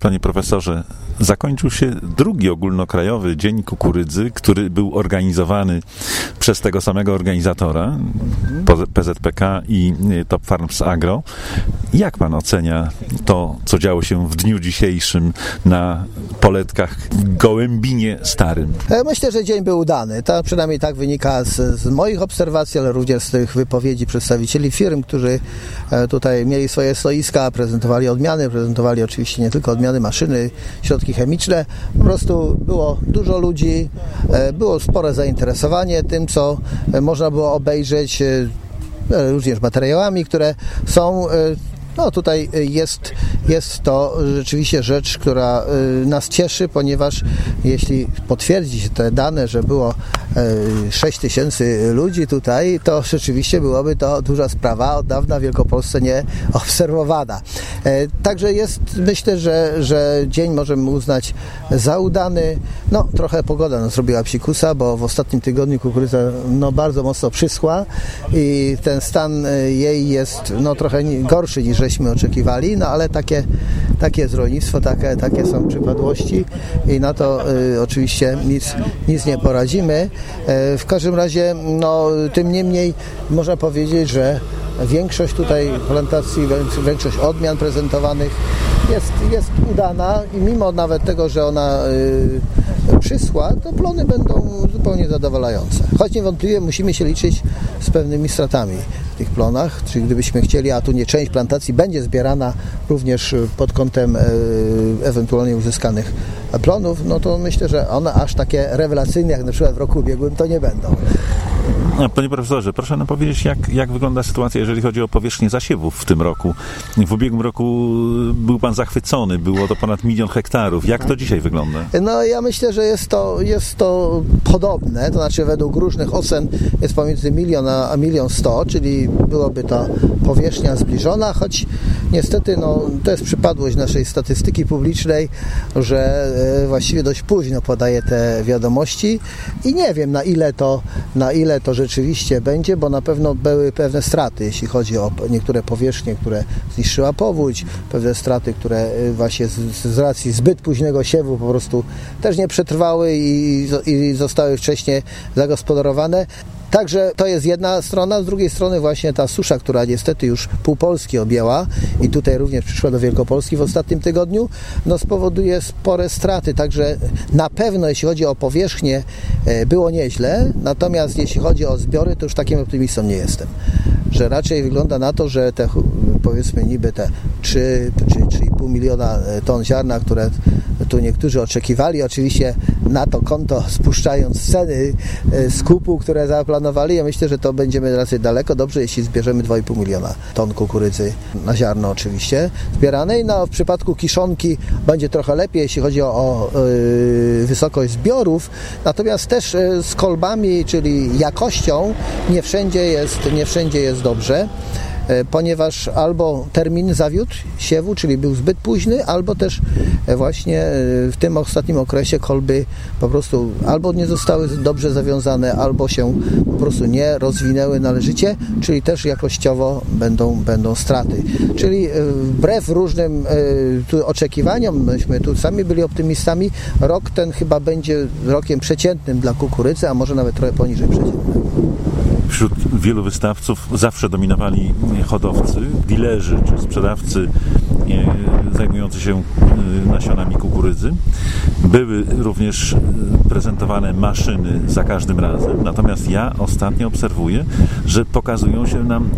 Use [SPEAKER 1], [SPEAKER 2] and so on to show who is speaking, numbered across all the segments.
[SPEAKER 1] Panie profesorze, zakończył się drugi ogólnokrajowy Dzień Kukurydzy, który był organizowany przez tego samego organizatora, PZPK i Top Farms Agro. Jak pan ocenia to, co działo się w dniu dzisiejszym na poletkach w Gołębinie Starym?
[SPEAKER 2] E, myślę, że dzień był udany. To przynajmniej tak wynika z, z moich obserwacji, ale również z tych wypowiedzi przedstawicieli firm, którzy e, tutaj mieli swoje stoiska, prezentowali odmiany, prezentowali oczywiście nie tylko odmiany maszyny, środki chemiczne. Po prostu było dużo ludzi, e, było spore zainteresowanie tym, co można było obejrzeć również materiałami, które są no tutaj y, jest, jest to rzeczywiście rzecz, która y, nas cieszy, ponieważ jeśli potwierdzi się te dane, że było 6 y, tysięcy ludzi tutaj, to rzeczywiście byłoby to duża sprawa, od dawna w Wielkopolsce nie obserwowana. Także jest, myślę, że, że dzień możemy uznać za udany. No, trochę pogoda nas zrobiła psikusa, bo w ostatnim tygodniu kukurydza no, bardzo mocno przyschła i ten stan jej jest no, trochę gorszy niż żeśmy oczekiwali, no ale takie, takie jest rolnictwo, takie, takie są przypadłości i na to y, oczywiście nic, nic nie poradzimy. Y, w każdym razie, no, tym niemniej można powiedzieć, że większość tutaj plantacji, większość odmian prezentowanych jest, jest udana i mimo nawet tego, że ona y, przyschła, to plony będą zupełnie zadowalające. Choć niewątpliwie musimy się liczyć z pewnymi stratami w tych plonach, czyli gdybyśmy chcieli, a tu nie część plantacji będzie zbierana również pod kątem y, ewentualnie uzyskanych plonów, no to myślę, że one aż takie rewelacyjne jak na przykład w roku ubiegłym to nie będą.
[SPEAKER 1] Panie profesorze, proszę nam powiedzieć, jak, jak wygląda sytuacja, jeżeli chodzi o powierzchnię zasiewów w tym roku. W ubiegłym roku był pan zachwycony, było to ponad milion hektarów. Jak to dzisiaj wygląda?
[SPEAKER 2] No ja myślę, że jest to, jest to podobne, to znaczy według różnych ocen jest pomiędzy milion a, milion sto, czyli byłoby to powierzchnia zbliżona, choć niestety no, to jest przypadłość naszej statystyki publicznej, że e, właściwie dość późno podaje te wiadomości i nie wiem na ile to, na ile to rzeczywiście będzie, bo na pewno były pewne straty, jeśli chodzi o niektóre powierzchnie, które zniszczyła powódź, pewne straty, które y, właśnie z, z racji zbyt późnego siewu po prostu też nie przetrwały i, i zostały wcześniej zagospodarowane. Także to jest jedna strona, z drugiej strony właśnie ta susza, która niestety już pół Polski objęła i tutaj również przyszła do Wielkopolski w ostatnim tygodniu, no spowoduje spore straty, także na pewno jeśli chodzi o powierzchnię e, było nieźle, natomiast jeśli chodzi o zbiory, to już takim optymistą nie jestem. Że raczej wygląda na to, że te powiedzmy niby te 3 czy 3,5 miliona e, ton ziarna, które tu niektórzy oczekiwali, oczywiście na to konto spuszczając ceny e, skupu, które zaplanowali, ja myślę, że to będziemy raczej daleko dobrze, jeśli zbierzemy 2,5 miliona ton kukurydzy na ziarno oczywiście zbieranej. No w przypadku kiszonki będzie trochę lepiej, jeśli chodzi o, o yy, wysokość zbiorów, natomiast też z kolbami, czyli jakością nie wszędzie jest, nie wszędzie jest dobrze. E, ponieważ albo termin zawiódł siewu, czyli był zbyt późny, albo też e, właśnie e, w tym ostatnim okresie kolby po prostu albo nie zostały dobrze zawiązane, albo się po prostu nie rozwinęły należycie, czyli też jakościowo będą, będą straty. Czyli wbrew różnym oczekiwaniom, myśmy tu sami byli optymistami, rok ten chyba będzie rokiem przeciętnym dla kukurydzy, a może nawet trochę poniżej przeciętnego.
[SPEAKER 1] Wśród wielu wystawców zawsze dominowali hodowcy, dilerzy czy sprzedawcy zajmujący się e, nasionami kukurydzy. Były również e, prezentowane maszyny za każdym razem, natomiast ja ostatnio obserwuję, że pokazują się nam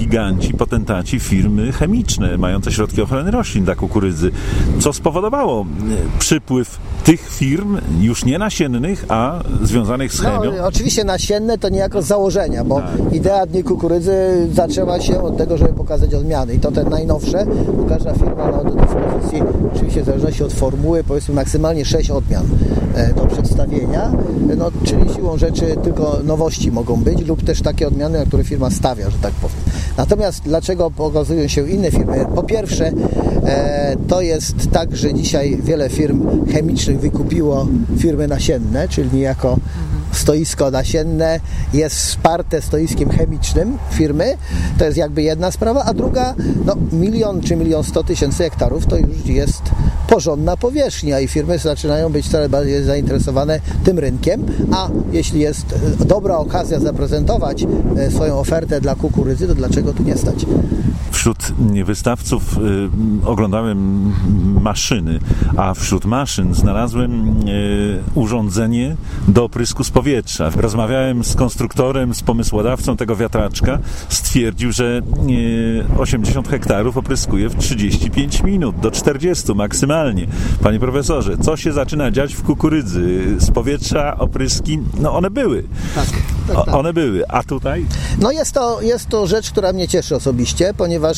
[SPEAKER 1] giganci, potentaci firmy chemiczne mające środki ochrony roślin dla kukurydzy, co spowodowało e, przypływ tych firm już nie nasiennych, a związanych z chemią.
[SPEAKER 2] No, oczywiście nasienne to niejako z założenia, bo tak. idea Dni Kukurydzy zaczęła się od tego, żeby pokazać odmiany i to te najnowsze, każda firma ma do dyspozycji, oczywiście w zależności od formuły, powiedzmy maksymalnie 6 odmian e, do przedstawienia, no, czyli siłą rzeczy tylko nowości mogą być lub też takie odmiany, na które firma stawia, że tak powiem. Natomiast dlaczego pokazują się inne firmy? Po pierwsze, e, to jest tak, że dzisiaj wiele firm chemicznych wykupiło firmy nasienne, czyli niejako stoisko nasienne jest wsparte stoiskiem chemicznym firmy. To jest jakby jedna sprawa, a druga, no milion czy milion sto tysięcy hektarów to już jest porządna powierzchnia i firmy zaczynają być coraz bardziej zainteresowane tym rynkiem, a jeśli jest e, dobra okazja zaprezentować e, swoją ofertę dla kukurydzy, to dlaczego tu nie stać?
[SPEAKER 1] Wśród wystawców y, oglądałem maszyny, a wśród maszyn znalazłem y, urządzenie do oprysku z powietrza. Rozmawiałem z konstruktorem, z pomysłodawcą tego wiatraczka. Stwierdził, że y, 80 hektarów opryskuje w 35 minut, do 40 maksymalnie. Panie profesorze, co się zaczyna dziać w kukurydzy? Z powietrza opryski, no one były.
[SPEAKER 2] Tak, tak, tak.
[SPEAKER 1] one były, a tutaj?
[SPEAKER 2] No jest to, jest to rzecz, która mnie cieszy osobiście, ponieważ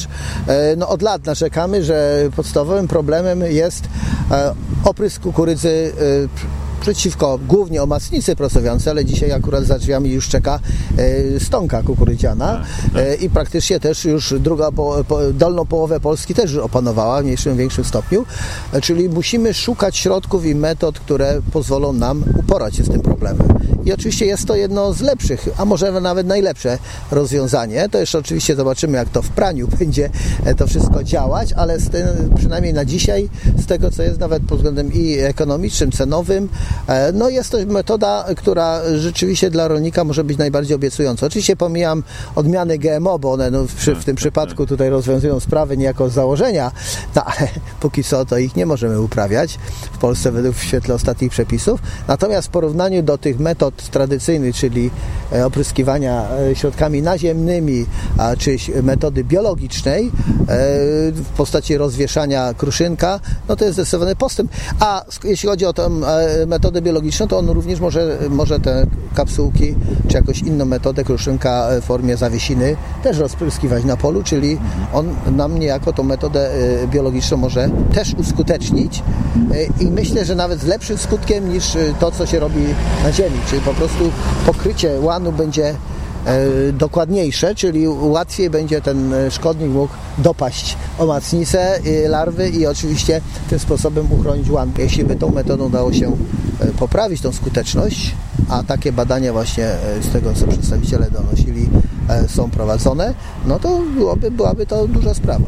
[SPEAKER 2] e, no, od lat narzekamy, że podstawowym problemem jest e, oprysk kukurydzy e, przeciwko głównie omacnicy prosującej, ale dzisiaj akurat za drzwiami już czeka e, stonka kukurydziana e, i praktycznie też już druga, po, po, dolną połowę Polski też opanowała w mniejszym, większym stopniu, e, czyli musimy szukać środków i metod, które pozwolą nam uporać się z tym problemem. I oczywiście jest to jedno z lepszych, a może nawet najlepsze rozwiązanie. To jeszcze oczywiście zobaczymy, jak to w praniu będzie to wszystko działać, ale tym, przynajmniej na dzisiaj, z tego co jest nawet pod względem i ekonomicznym, cenowym, no jest to metoda, która rzeczywiście dla rolnika może być najbardziej obiecująca. Oczywiście pomijam odmiany GMO, bo one no, w, przy, w tym przypadku tutaj rozwiązują sprawy niejako z założenia, no ale póki co to ich nie możemy uprawiać w Polsce według w świetle ostatnich przepisów. Natomiast w porównaniu do tych metod tradycyjnych, czyli e, opryskiwania e, środkami naziemnymi, a, czy metody biologicznej e, w postaci rozwieszania kruszynka, no to jest zdecydowany postęp. A jeśli chodzi o tę e, metodę biologiczną, to on również może, może te kapsułki, czy jakąś inną metodę kruszynka w formie zawiesiny też rozpryskiwać na polu, czyli on nam niejako tą metodę e, biologiczną może też uskutecznić e, i myślę, że nawet z lepszym skutkiem niż e, to, co się robi na ziemi, czyli po prostu pokrycie łanu będzie dokładniejsze, czyli łatwiej będzie ten szkodnik mógł dopaść omacnicę, larwy i oczywiście tym sposobem uchronić łan. Jeśli by tą metodą dało się poprawić tą skuteczność, a takie badania właśnie e, z tego, co przedstawiciele donosili, e, są prowadzone, no to byłoby, byłaby to duża sprawa.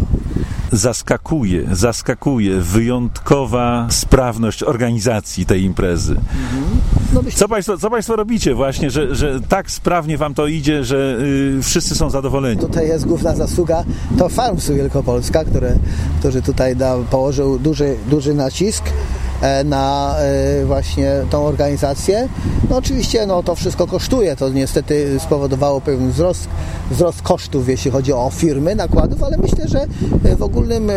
[SPEAKER 1] zaskakuje, zaskakuje wyjątkowa sprawność organizacji tej imprezy.
[SPEAKER 2] No byś-
[SPEAKER 1] Co Państwo, co państwo robicie właśnie, że, że tak sprawnie Wam to idzie, że y, wszyscy są zadowoleni?
[SPEAKER 2] Tutaj jest główna zasługa to Farmsu Wielkopolska, które, który tutaj da, położył duży, duży nacisk e, na e, właśnie tą organizację. No oczywiście no, to wszystko kosztuje, to niestety spowodowało pewien wzrost, wzrost kosztów, jeśli chodzi o firmy, nakładów, ale myślę, że e, w ogólnym e,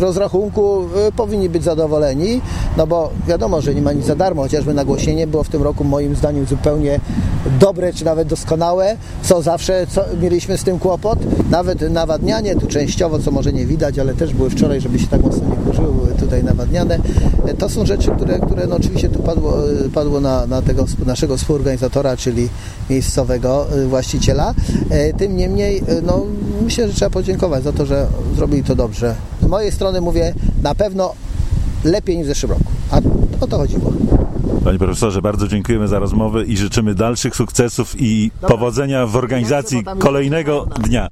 [SPEAKER 2] rozrachunku e, powinni być zadowoleni, no bo wiadomo, że nie ma nic za darmo, chociażby nagłośnienie było w tym roku moim zdaniem zupełnie dobre, czy nawet doskonałe, co zawsze co, mieliśmy z tym kłopot, nawet nawadnianie tu częściowo, co może nie widać, ale też były wczoraj, żeby się tak mocno nie kurzyły, były tutaj nawadniane. To są rzeczy, które, które no oczywiście tu padło, e, padło na, na tego naszego współorganizatora, czyli miejscowego e, właściciela. E, Tym niemniej, e, no myślę, że trzeba podziękować za to, że zrobili to dobrze. Z mojej strony mówię, na pewno lepiej niż w zeszłym roku. A o to chodziło.
[SPEAKER 1] Panie profesorze, bardzo dziękujemy za rozmowę i życzymy dalszych sukcesów i
[SPEAKER 2] Dobra.
[SPEAKER 1] powodzenia w organizacji kolejnego dnia.